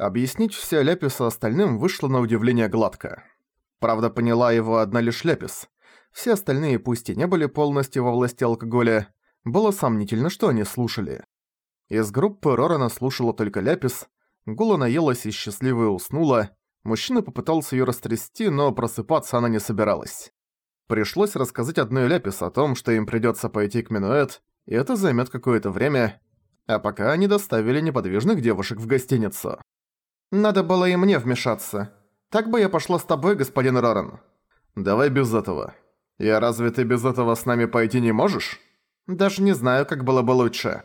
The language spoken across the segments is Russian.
Объяснить все Ляпису остальным вышло на удивление гладко. Правда, поняла его одна лишь Ляпис. Все остальные пусть и не были полностью во власти алкоголя, было сомнительно, что они слушали. Из группы Рорана слушала только Ляпис, Гула наелась и счастливо уснула, мужчина попытался её растрясти, но просыпаться она не собиралась. Пришлось рассказать одной Ляпис о том, что им придётся пойти к Минуэт, и это займёт какое-то время, а пока они доставили неподвижных девушек в гостиницу. «Надо было и мне вмешаться. Так бы я пошла с тобой, господин Роран». «Давай без этого. Я разве ты без этого с нами пойти не можешь?» «Даже не знаю, как было бы лучше».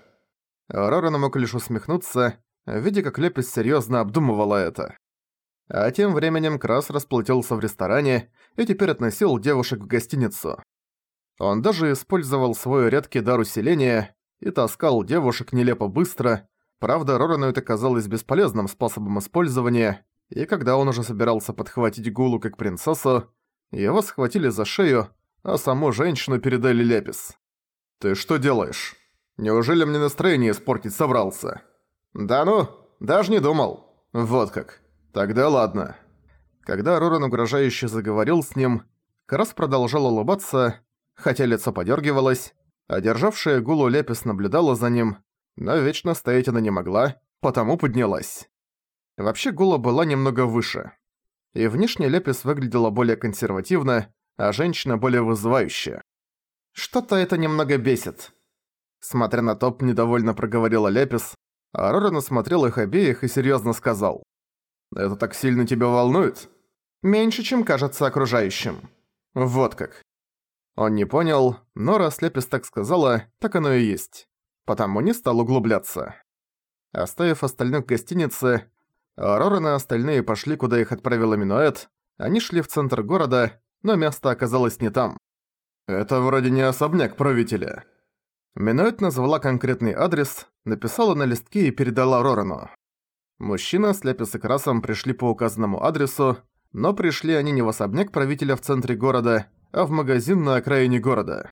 Роран мог лишь усмехнуться, видя, как Лепис серьёзно обдумывала это. А тем временем Крас расплатился в ресторане и теперь относил девушек в гостиницу. Он даже использовал свой редкий дар усиления и таскал девушек нелепо быстро, правда, Рорану это казалось бесполезным способом использования, и когда он уже собирался подхватить Гулу как принцессу, его схватили за шею, а саму женщину передали Лепис. «Ты что делаешь? Неужели мне настроение испортить собрался?» «Да ну, даже не думал». «Вот как. Тогда ладно». Когда Роран угрожающе заговорил с ним, Крас продолжал улыбаться, хотя лицо подергивалось, а державшая Гулу Лепис наблюдала за ним, но вечно стоять она не могла, потому поднялась. Вообще Гула была немного выше. И внешне Лепис выглядела более консервативно, а женщина более вызывающая. «Что-то это немного бесит». Смотря на топ, недовольно проговорила Лепис, а Роран осмотрел их обеих и серьезно сказал. «Это так сильно тебя волнует?» «Меньше, чем кажется окружающим». «Вот как». Он не понял, но раз Лепис так сказала, так оно и есть. Потому не стал углубляться. Оставив остальных в гостинице, Роран и остальные пошли, куда их отправила Минуэт. Они шли в центр города, но место оказалось не там. «Это вроде не особняк правителя». Минуэт назвала конкретный адрес, написала на листке и передала Рорану. Мужчина с Лепис и Красом пришли по указанному адресу, но пришли они не в особняк правителя в центре города, а в магазин на окраине города.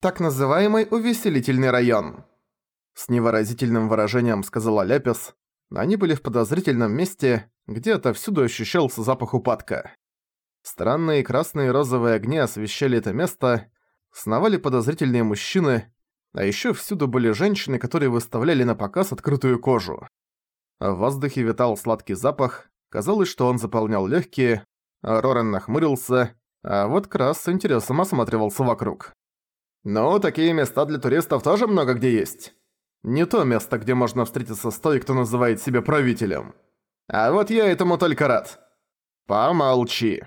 «Так называемый увеселительный район», — с невыразительным выражением сказала Ляпис. Они были в подозрительном месте, где отовсюду ощущался запах упадка. Странные красные и розовые огни освещали это место, сновали подозрительные мужчины, а ещё всюду были женщины, которые выставляли на показ открытую кожу. В воздухе витал сладкий запах, казалось, что он заполнял легкие, а Роран нахмурился, а вот Крас с интересом осматривался вокруг. «Ну, такие места для туристов тоже много где есть. Не то место, где можно встретиться с той, кто называет себя правителем. А вот я этому только рад. Помолчи».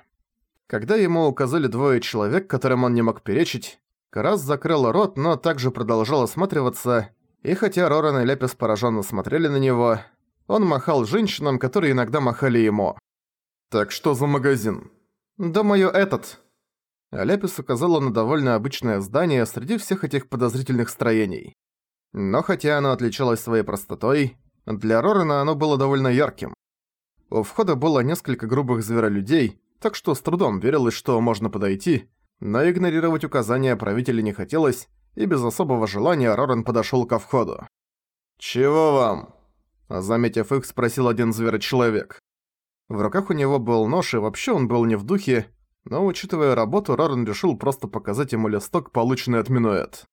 Когда ему указали двое человек, которым он не мог перечить, Крас закрыл рот, но также продолжал осматриваться, и хотя Роран и Лепис пораженно смотрели на него, он махал женщинам, которые иногда махали ему. «Так что за магазин?» «Думаю, этот». Лепис указала на довольно обычное здание среди всех этих подозрительных строений. Но хотя оно отличалось своей простотой, для Рорана оно было довольно ярким. У входа было несколько грубых зверолюдей, так что с трудом верилось, что можно подойти, но игнорировать указания правителя не хотелось, и без особого желания Роран подошёл ко входу. «Чего вам?» Заметив их, спросил один зверочеловек. В руках у него был нож, и вообще он был не в духе, но, учитывая работу, Роран решил просто показать ему листок, полученный от Минуэт.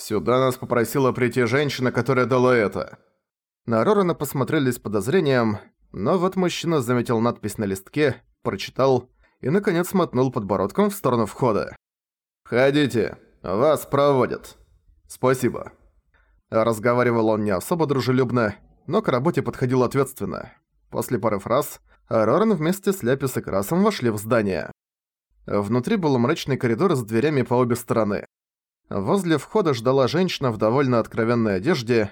«Сюда нас попросила прийти женщина, которая дала это». На Рорана посмотрели с подозрением, но вот мужчина заметил надпись на листке прочитал и, наконец, мотнул подбородком в сторону входа. «Ходите, вас проводят. Спасибо». Разговаривал он не особо дружелюбно, но к работе подходил ответственно. После пары фраз Роран вместе с Ляпис и Красом вошли в здание. Внутри был мрачный коридор с дверями по обе стороны. Возле входа ждала женщина в довольно откровенной одежде.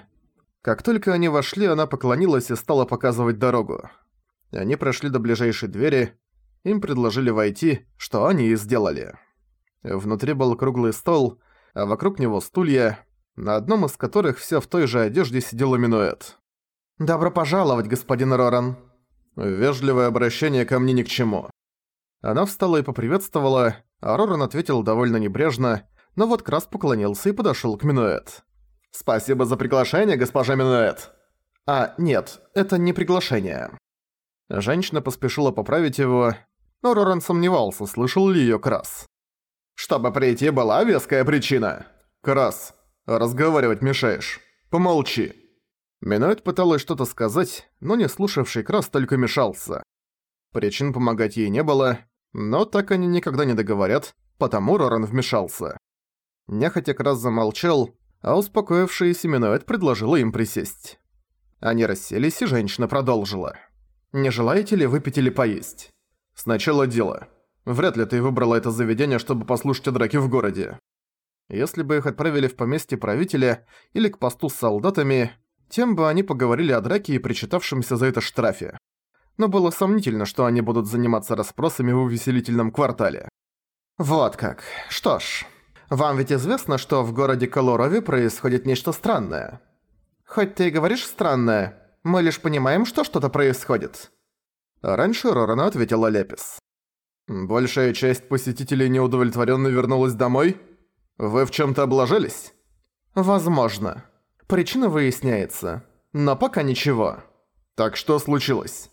Как только они вошли, она поклонилась и стала показывать дорогу. Они прошли до ближайшей двери, им предложили войти, что они и сделали. Внутри был круглый стол, а вокруг него стулья, на одном из которых все в той же одежде сидела Минуэт. «Добро пожаловать, господин Роран!» Вежливое обращение ко мне ни к чему. Она встала и поприветствовала, а Роран ответил довольно небрежно, но вот Крас поклонился и подошёл к Минуэт. «Спасибо за приглашение, госпожа Минуэт!» «А, нет, это не приглашение». Женщина поспешила поправить его, но Роран сомневался, слышал ли её Крас. «Чтобы прийти, была веская причина. Крас, разговаривать мешаешь. Помолчи». Миноид пыталась что-то сказать, но не слушавший Крас только мешался. Причин помогать ей не было, но так они никогда не договорят, потому Роран вмешался. Нехотя Крас замолчал, а успокоившаяся Миноид предложила им присесть. Они расселись, и женщина продолжила. «Не желаете ли выпить или поесть?» «Сначала дело. Вряд ли ты выбрала это заведение, чтобы послушать о драке в городе. Если бы их отправили в поместье правителя или к посту с солдатами, тем бы они поговорили о драке и причитавшемся за это штрафе. Но было сомнительно, что они будут заниматься расспросами в увеселительном квартале. «Вот как. Что ж, вам ведь известно, что в городе Колорове происходит нечто странное?» Хоть ты и говоришь странное, мы лишь понимаем, что что-то происходит». Раньше Рорана ответила Лепис. «Большая часть посетителей неудовлетворенно вернулась домой? Вы в чем то облажались?» «Возможно. Причина выясняется. Но пока ничего». «Так что случилось?»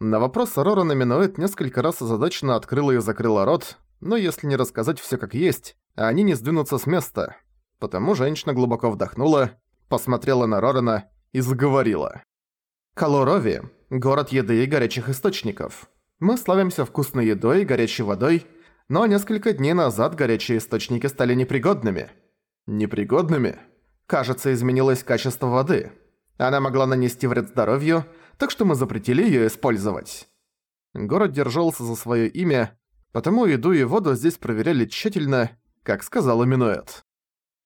На вопрос Рорана Минуэт несколько раз озадаченно открыла и закрыла рот, но если не рассказать все как есть, они не сдвинутся с места. Потому женщина глубоко вдохнула посмотрела на Рорана и заговорила. «Калорови – город еды и горячих источников. Мы славимся вкусной едой и горячей водой, но несколько дней назад горячие источники стали непригодными». «Непригодными?» Кажется, изменилось качество воды. Она могла нанести вред здоровью, так что мы запретили её использовать. Город держался за своё имя, потому еду и воду здесь проверяли тщательно, как сказала Минуэт.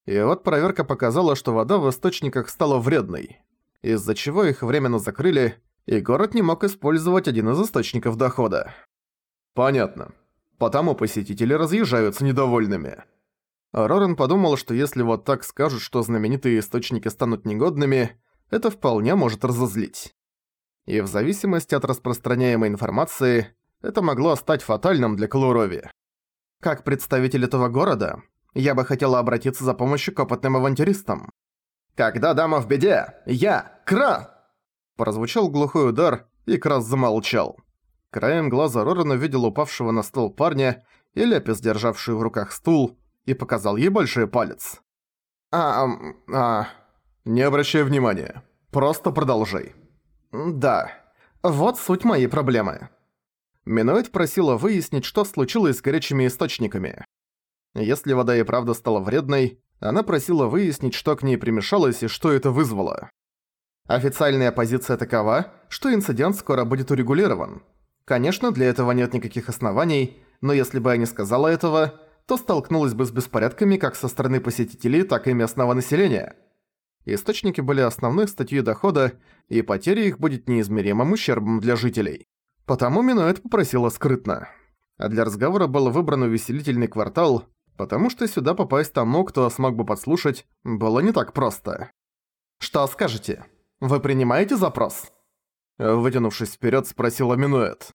И вот проверка показала, что вода в источниках стала вредной, из-за чего их временно закрыли, и город не мог использовать один из источников дохода. Понятно. Потому посетители разъезжаются недовольными. Рорен подумал, что если вот так скажут, что знаменитые источники станут негодными, это вполне может разозлить. И в зависимости от распространяемой информации, это могло стать фатальным для Клурови. Как представитель этого города, я бы хотела обратиться за помощью к опытным авантюристам. «Когда дама в беде, я, Кра!» Прозвучал глухой удар, и Крас замолчал. Краем глаза Роран увидел упавшего на стол парня и Лепис, державшую в руках стул, и показал ей большой палец. «А, а, не обращай внимания. Просто продолжай». «Да. Вот суть моей проблемы». Минуэт просила выяснить, что случилось с горячими источниками. Если вода и правда стала вредной, она просила выяснить, что к ней примешалось и что это вызвало. Официальная позиция такова, что инцидент скоро будет урегулирован. Конечно, для этого нет никаких оснований, но если бы я не сказала этого, то столкнулась бы с беспорядками как со стороны посетителей, так и местного населения. Источники были основной статьей дохода, и потеря их будет неизмеримым ущербом для жителей. Потому Минуэт попросила скрытно. А для разговора был выбран увеселительный квартал, потому что сюда попасть тому, кто смог бы подслушать, было не так просто. «Что скажете? Вы принимаете запрос?» Вытянувшись вперед, спросила Минуэт.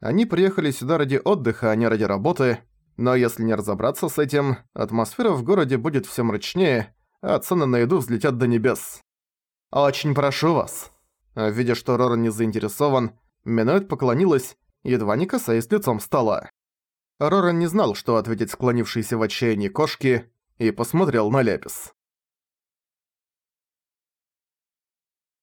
Они приехали сюда ради отдыха, а не ради работы, но если не разобраться с этим, атмосфера в городе будет все мрачнее, а цены на еду взлетят до небес. «Очень прошу вас». Видя, что Роран не заинтересован, Минуэт поклонилась, едва не касаясь лицом стола. Роран не знал, что ответить склонившейся в отчаянии кошке, и посмотрел на Лепис.